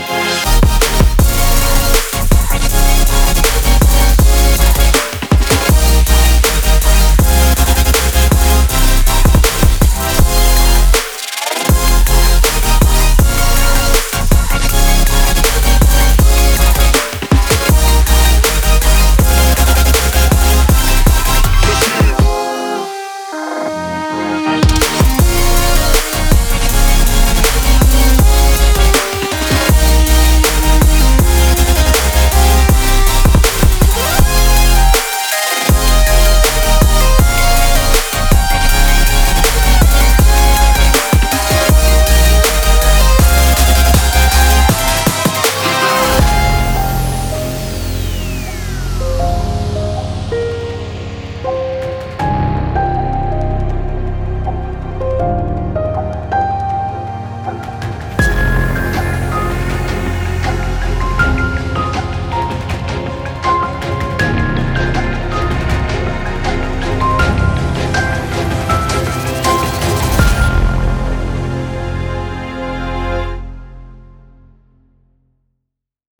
Bye.